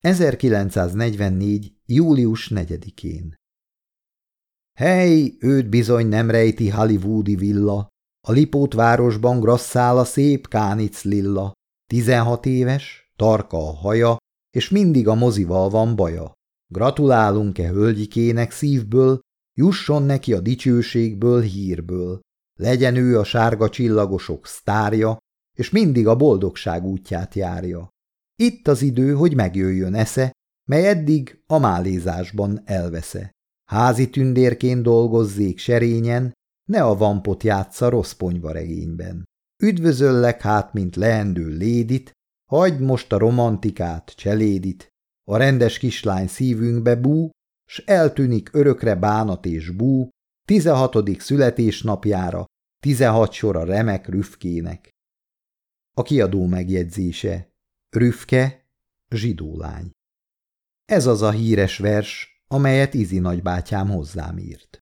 1944. július 4-én Hely, őt bizony nem rejti hollywoodi villa, a Lipót városban grasszál a szép kánic lilla, tizenhat éves, tarka a haja, és mindig a mozival van baja. Gratulálunk-e hölgyikének szívből, jusson neki a dicsőségből, hírből. Legyen ő a sárga csillagosok sztárja, és mindig a boldogság útját járja. Itt az idő, hogy megjöjjön esze, mely eddig a málézásban elvesze. Házi tündérként dolgozzék serényen, ne a vampot játsza rossz ponyvaregényben. Üdvözöllek hát, mint leendő lédit, hagyd most a romantikát, cselédit, a rendes kislány szívünkbe bú, s eltűnik örökre bánat és bú, tizenhatodik születésnapjára, tizenhat sor a remek rüfkének. A kiadó megjegyzése Rüfke, zsidó lány. Ez az a híres vers, amelyet Izi nagybátyám hozzám írt.